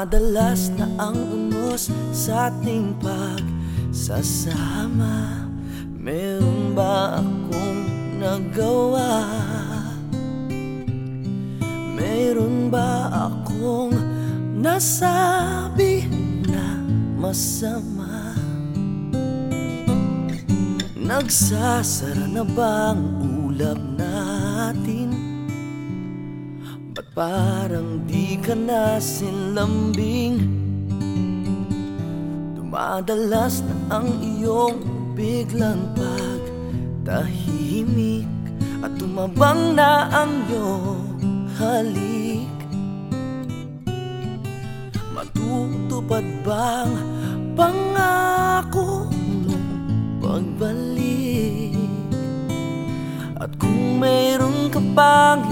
Dumadalas na ang unos sa ating pagsasama Meron ba akong nagawa? Meron ba akong nasabi na masama? Nagsasara na bang ulap natin? Parang di ka na sinlambing? Dumadalas na ang iyong biglang pagtahimik At tumabang na ang iyong halik Matutupad bang pangako mong pagbalik At kung mayroon ka pang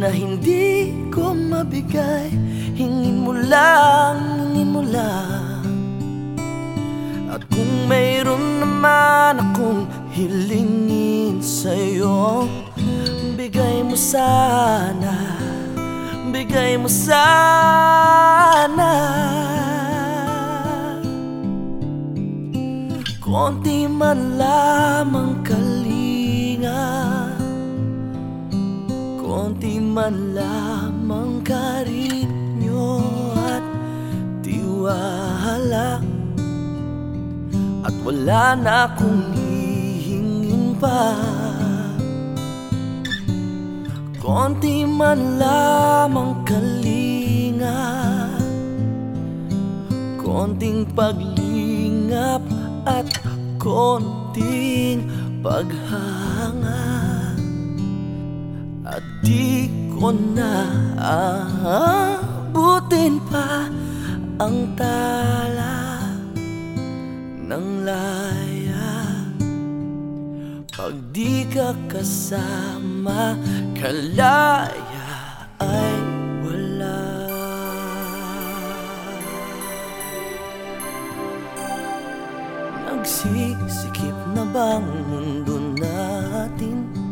Na hindi ko mabigay. Hingin mo lang, hingin mo lang. At kung mayroon naman akong hilingin sa'yo Bigay mo sana Bigay mo sana. Konti man lamang Konti man lamang karinyo at tiwala. At wala na akong hihingin pa. Konti man lamang kalinga. Konting paglingap at konting paghanga At di ko na aabutin pa ang tala ng laya Pag di ka kasama, kalaya ay wala Nagsisikip na bang mundo natin?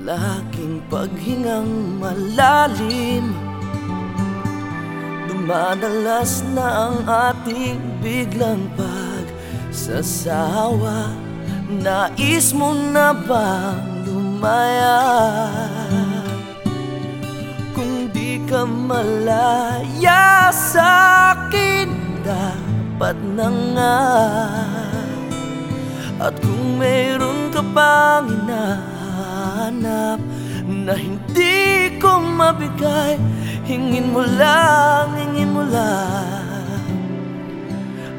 Laking paghingang malalim? Dumadalas na ang ating biglang pagsasawa Nais mo na bang lumaya? Kung di ka malaya sa akin Dapat na nga At kung mayroon ka pang hinahanap Na hindi ko mabigay. Hingin mo lang, hingin mo lang.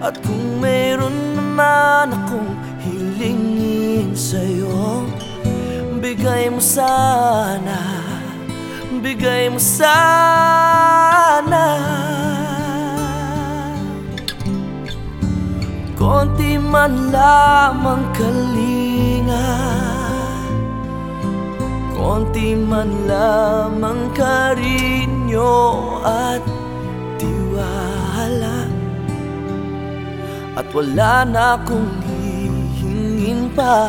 At kung mayroon naman akong hilingin sa'yo Bigay mo sana Bigay mo sana. Konti man lamang kalinga Konti man lamang karinyo at tiwala. At wala na akong hihingin pa.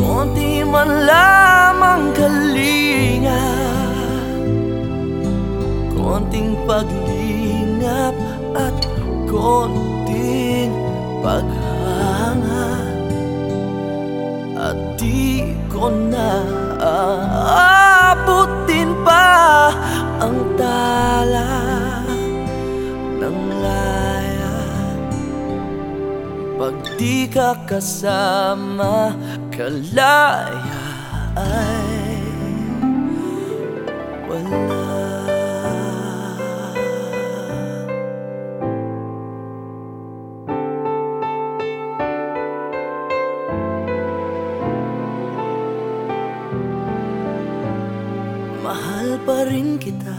Konti man lamang kalinga. Konting paglingap at konting paghanga ko na aabutin pa ang tala ng laya. Pag di ka kasama, kalaya ay pa rin kita.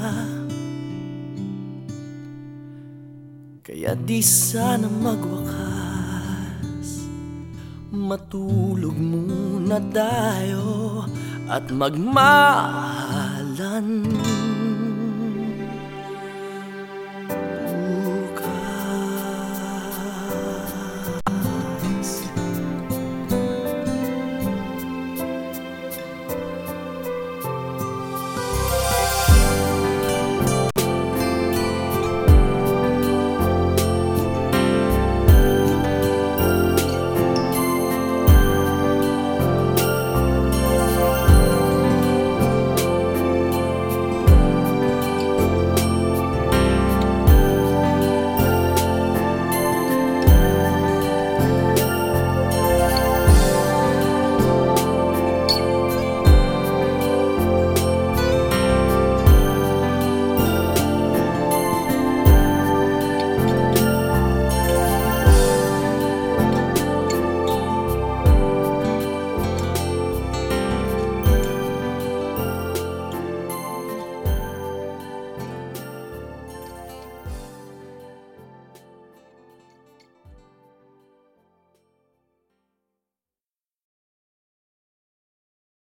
Kaya di sana magwakas. Matulog muna tayo At magmahalan